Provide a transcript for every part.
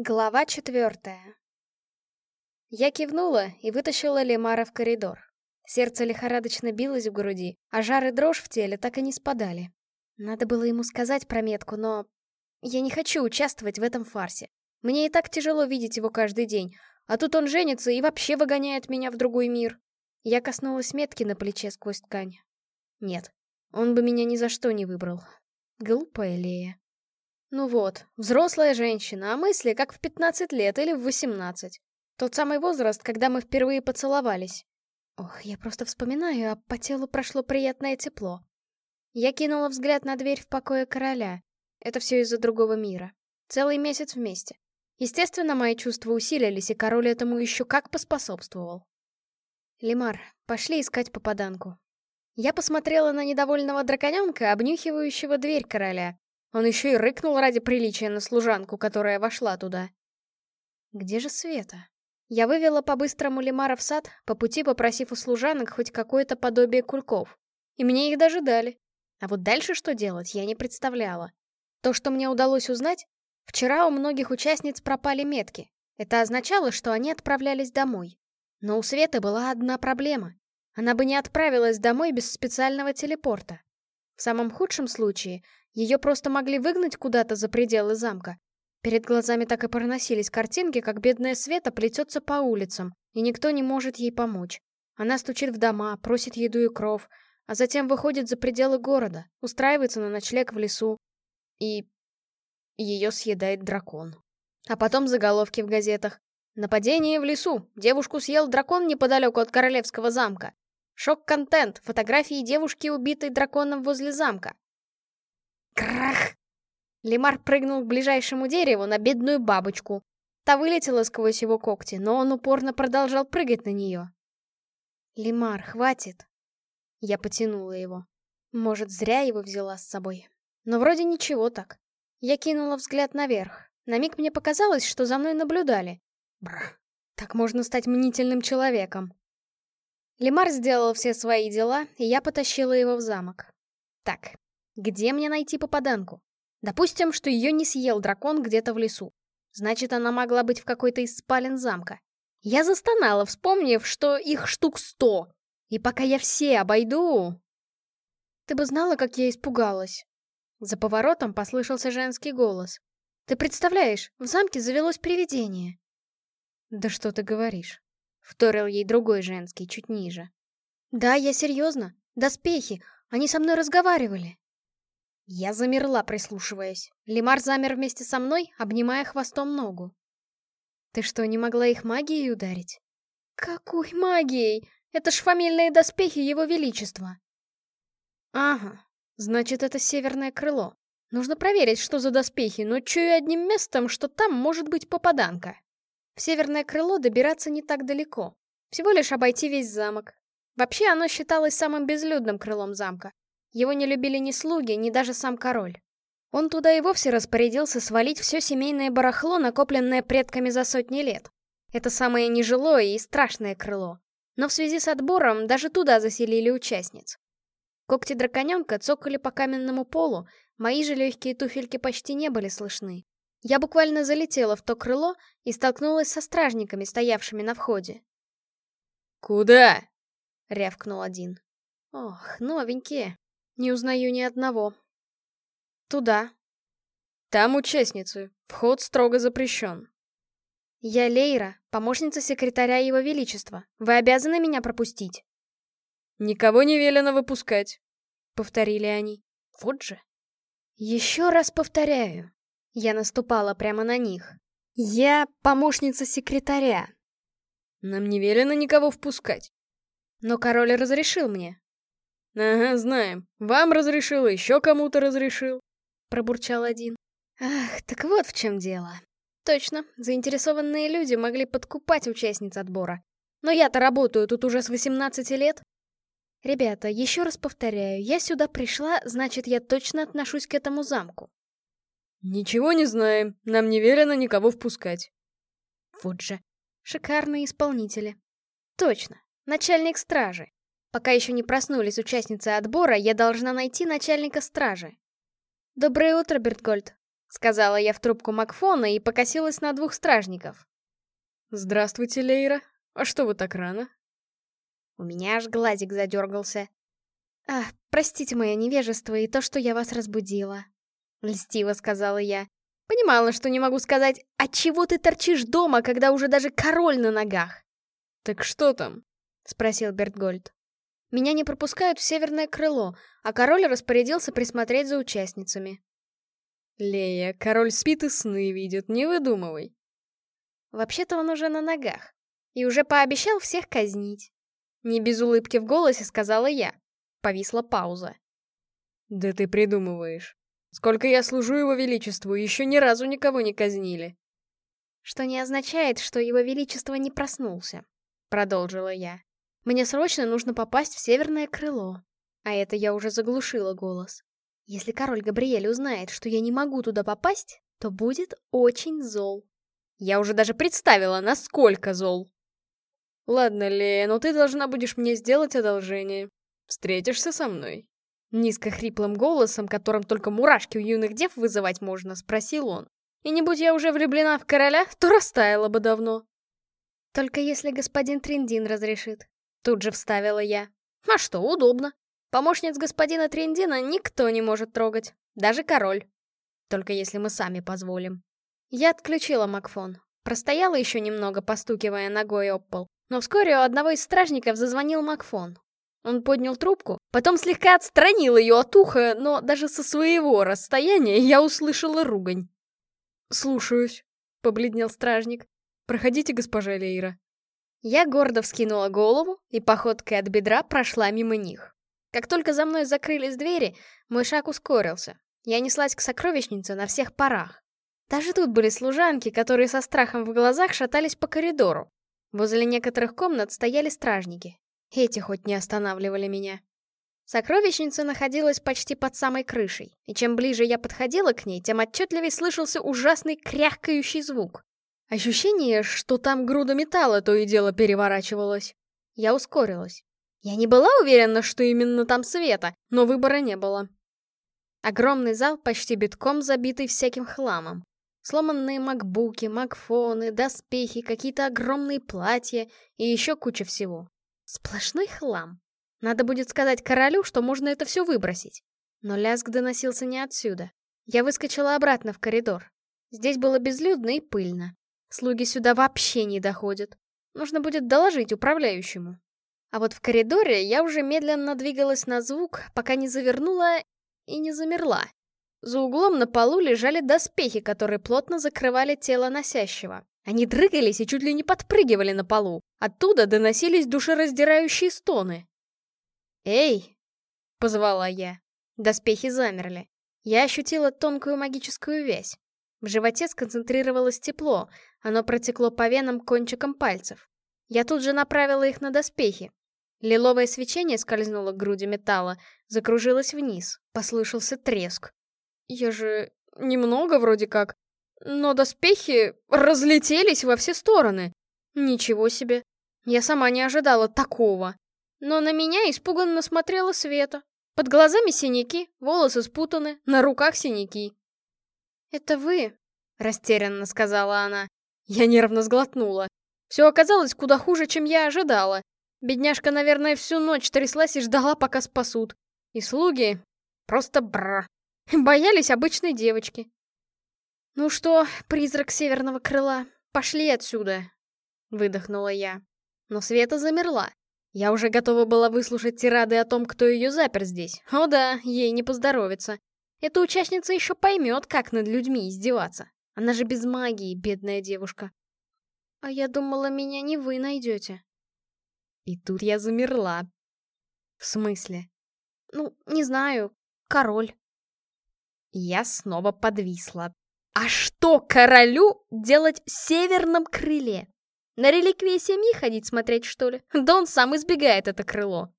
Глава четвертая. Я кивнула и вытащила Лемара в коридор. Сердце лихорадочно билось в груди, а жар и дрожь в теле так и не спадали. Надо было ему сказать про метку, но... Я не хочу участвовать в этом фарсе. Мне и так тяжело видеть его каждый день, а тут он женится и вообще выгоняет меня в другой мир. Я коснулась метки на плече сквозь ткань. Нет, он бы меня ни за что не выбрал. Глупая Лея. Ну вот, взрослая женщина, а мысли как в 15 лет или в 18. Тот самый возраст, когда мы впервые поцеловались. Ох, я просто вспоминаю, а по телу прошло приятное тепло. Я кинула взгляд на дверь в покое короля. Это все из-за другого мира. Целый месяц вместе. Естественно, мои чувства усилились, и король этому еще как поспособствовал. Лимар, пошли искать попаданку. Я посмотрела на недовольного драконенка, обнюхивающего дверь короля, он еще и рыкнул ради приличия на служанку, которая вошла туда. Где же Света? Я вывела по-быстрому Лимара в сад, по пути попросив у служанок хоть какое-то подобие кульков. И мне их даже дали. А вот дальше что делать, я не представляла. То, что мне удалось узнать, вчера у многих участниц пропали метки. Это означало, что они отправлялись домой. Но у Светы была одна проблема. Она бы не отправилась домой без специального телепорта. В самом худшем случае, ее просто могли выгнать куда-то за пределы замка. Перед глазами так и проносились картинки, как бедная Света плетется по улицам, и никто не может ей помочь. Она стучит в дома, просит еду и кров, а затем выходит за пределы города, устраивается на ночлег в лесу. И... ее съедает дракон. А потом заголовки в газетах. Нападение в лесу. Девушку съел дракон неподалеку от королевского замка. Шок-контент. Фотографии девушки, убитой драконом возле замка. Крах! Лемар прыгнул к ближайшему дереву на бедную бабочку. Та вылетела сквозь его когти, но он упорно продолжал прыгать на нее. «Лемар, хватит!» Я потянула его. Может, зря его взяла с собой. Но вроде ничего так. Я кинула взгляд наверх. На миг мне показалось, что за мной наблюдали. Бррр, так можно стать мнительным человеком. Лемар сделал все свои дела, и я потащила его в замок. Так, где мне найти попаданку? Допустим, что ее не съел дракон где-то в лесу. Значит, она могла быть в какой-то из спален замка. Я застонала, вспомнив, что их штук сто. И пока я все обойду... Ты бы знала, как я испугалась. За поворотом послышался женский голос. Ты представляешь, в замке завелось привидение. Да что ты говоришь? Вторил ей другой женский, чуть ниже. Да, я серьезно. Доспехи. Они со мной разговаривали. Я замерла, прислушиваясь. Лимар замер вместе со мной, обнимая хвостом ногу. «Ты что, не могла их магией ударить?» «Какой магией? Это ж фамильные доспехи Его Величества!» «Ага, значит, это северное крыло. Нужно проверить, что за доспехи, но чую одним местом, что там может быть попаданка. В северное крыло добираться не так далеко. Всего лишь обойти весь замок. Вообще, оно считалось самым безлюдным крылом замка. Его не любили ни слуги, ни даже сам король. Он туда и вовсе распорядился свалить все семейное барахло, накопленное предками за сотни лет. Это самое нежилое и страшное крыло. Но в связи с отбором даже туда заселили участниц. Когти драконенка цокали по каменному полу, мои же легкие туфельки почти не были слышны. Я буквально залетела в то крыло и столкнулась со стражниками, стоявшими на входе. «Куда?» — рявкнул один. «Ох, новенькие. Не узнаю ни одного. Туда. Там участницы. Вход строго запрещен. Я Лейра, помощница секретаря Его Величества. Вы обязаны меня пропустить. Никого не велено выпускать, повторили они. Вот же. Еще раз повторяю. Я наступала прямо на них. Я помощница секретаря. Нам не велено никого впускать. Но король разрешил мне. «Ага, знаем. Вам разрешил, еще кому-то разрешил», — пробурчал один. «Ах, так вот в чем дело. Точно, заинтересованные люди могли подкупать участниц отбора. Но я-то работаю тут уже с 18 лет. Ребята, еще раз повторяю, я сюда пришла, значит, я точно отношусь к этому замку. Ничего не знаем, нам не велено никого впускать. Вот же, шикарные исполнители. Точно, начальник стражи. Пока еще не проснулись участницы отбора, я должна найти начальника стражи. «Доброе утро, Бертгольд!» — сказала я в трубку Макфона и покосилась на двух стражников. «Здравствуйте, Лейра. А что вы так рано?» У меня аж глазик задергался. «Ах, простите мое невежество и то, что я вас разбудила», — льстиво сказала я. Понимала, что не могу сказать, «А чего ты торчишь дома, когда уже даже король на ногах?» «Так что там?» — спросил Бертгольд. «Меня не пропускают в северное крыло, а король распорядился присмотреть за участницами». «Лея, король спит и сны видит, не выдумывай». Вообще-то он уже на ногах. И уже пообещал всех казнить. Не без улыбки в голосе сказала я. Повисла пауза. «Да ты придумываешь. Сколько я служу его величеству, еще ни разу никого не казнили». «Что не означает, что его величество не проснулся», — продолжила я. «Мне срочно нужно попасть в северное крыло». А это я уже заглушила голос. Если король Габриэль узнает, что я не могу туда попасть, то будет очень зол. Я уже даже представила, насколько зол. Ладно, Лея, но ты должна будешь мне сделать одолжение. Встретишься со мной? Низко хриплым голосом, которым только мурашки у юных дев вызывать можно, спросил он. И не будь я уже влюблена в короля, то растаяла бы давно. Только если господин Триндин разрешит. Тут же вставила я. А что, удобно. Помощниц господина Триндина никто не может трогать. Даже король. Только если мы сами позволим. Я отключила Макфон. Простояла еще немного, постукивая ногой об пол. Но вскоре у одного из стражников зазвонил Макфон. Он поднял трубку, потом слегка отстранил ее от уха, но даже со своего расстояния я услышала ругань. «Слушаюсь», — побледнел стражник. «Проходите, госпожа Лейра». Я гордо вскинула голову и походкой от бедра прошла мимо них. Как только за мной закрылись двери, мой шаг ускорился. Я неслась к сокровищнице на всех парах. Даже тут были служанки, которые со страхом в глазах шатались по коридору. Возле некоторых комнат стояли стражники. Эти хоть не останавливали меня. Сокровищница находилась почти под самой крышей, и чем ближе я подходила к ней, тем отчетливее слышался ужасный кряхкающий звук. Ощущение, что там груда металла то и дело переворачивалась. Я ускорилась. Я не была уверена, что именно там света, но выбора не было. Огромный зал, почти битком забитый всяким хламом. Сломанные макбуки, макфоны, доспехи, какие-то огромные платья и еще куча всего. Сплошной хлам. Надо будет сказать королю, что можно это все выбросить. Но лязг доносился не отсюда. Я выскочила обратно в коридор. Здесь было безлюдно и пыльно. Слуги сюда вообще не доходят. Нужно будет доложить управляющему. А вот в коридоре я уже медленно двигалась на звук, пока не завернула и не замерла. За углом на полу лежали доспехи, которые плотно закрывали тело носящего. Они дрыгались и чуть ли не подпрыгивали на полу. Оттуда доносились душераздирающие стоны. «Эй!» — позвала я. Доспехи замерли. Я ощутила тонкую магическую вязь. В животе сконцентрировалось тепло, оно протекло по венам кончиком пальцев. Я тут же направила их на доспехи. Лиловое свечение скользнуло к груди металла, закружилось вниз, послышался треск. Я же немного вроде как. Но доспехи разлетелись во все стороны. Ничего себе. Я сама не ожидала такого. Но на меня испуганно смотрела Света. Под глазами синяки, волосы спутаны, на руках синяки. «Это вы?» — растерянно сказала она. Я нервно сглотнула. Все оказалось куда хуже, чем я ожидала. Бедняжка, наверное, всю ночь тряслась и ждала, пока спасут. И слуги... Просто бра. Боялись обычной девочки. «Ну что, призрак северного крыла, пошли отсюда!» Выдохнула я. Но Света замерла. Я уже готова была выслушать тирады о том, кто ее запер здесь. О да, ей не поздоровится. Эта участница еще поймет, как над людьми издеваться. Она же без магии, бедная девушка. А я думала, меня не вы найдете. И тут я замерла. В смысле? Ну, не знаю. Король. Я снова подвисла. А что королю делать в северном крыле? На реликвии семьи ходить смотреть, что ли? Да он сам избегает это крыло.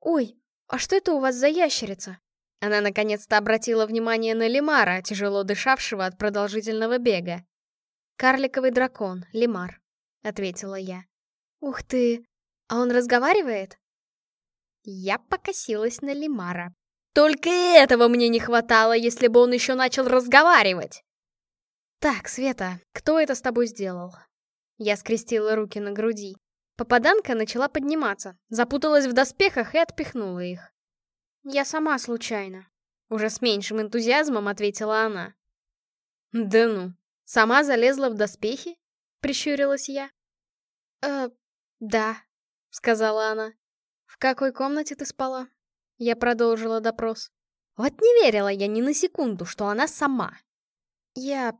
Ой, а что это у вас за ящерица? Она наконец-то обратила внимание на Лимара, тяжело дышавшего от продолжительного бега. «Карликовый дракон, Лимар», — ответила я. «Ух ты! А он разговаривает?» Я покосилась на Лимара. Только этого мне не хватало, если бы он еще начал разговаривать. Так, Света, кто это с тобой сделал? Я скрестила руки на груди. Попаданка начала подниматься, запуталась в доспехах и отпихнула их. Я сама случайно. Уже с меньшим энтузиазмом ответила она. Да ну, сама залезла в доспехи? Прищурилась я. Э, да, сказала она. В какой комнате ты спала? Я продолжила допрос. Вот не верила я ни на секунду, что она сама. Я...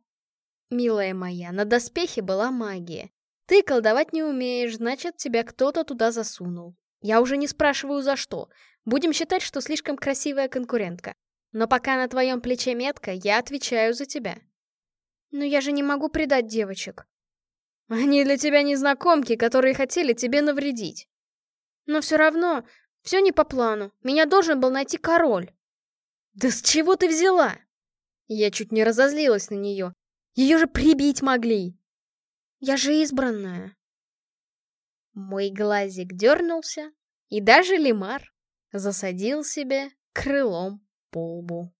Милая моя, на доспехе была магия. Ты колдовать не умеешь, значит, тебя кто-то туда засунул. Я уже не спрашиваю, за что. Будем считать, что слишком красивая конкурентка. Но пока на твоем плече метка, я отвечаю за тебя. Но я же не могу предать девочек. Они для тебя незнакомки, которые хотели тебе навредить. Но все равно, все не по плану. Меня должен был найти король. Да с чего ты взяла? Я чуть не разозлилась на нее. Ее же прибить могли. Я же избранная. Мой глазик дернулся, и даже лимар засадил себе крылом по лбу.